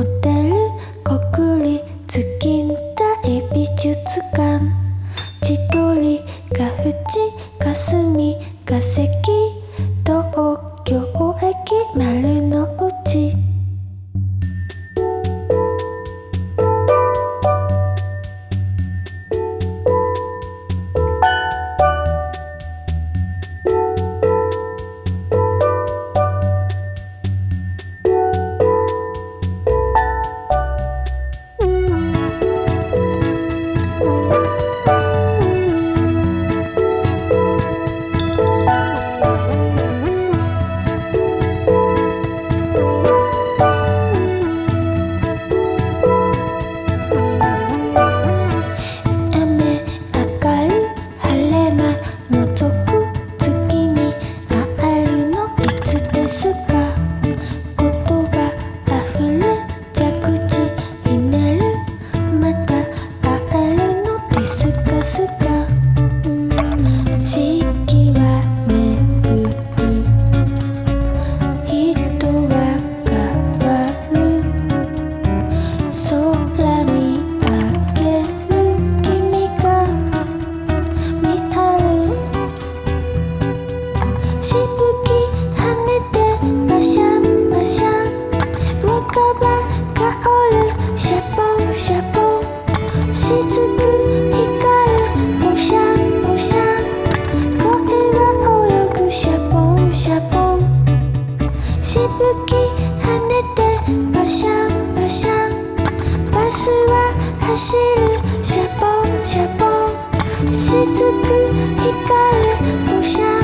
ホテル国立近代美術館千鳥ヶ淵霞が関はねてバシャンバシャン。バスははしるシャポンシャポン。しずく雫かるポシャン。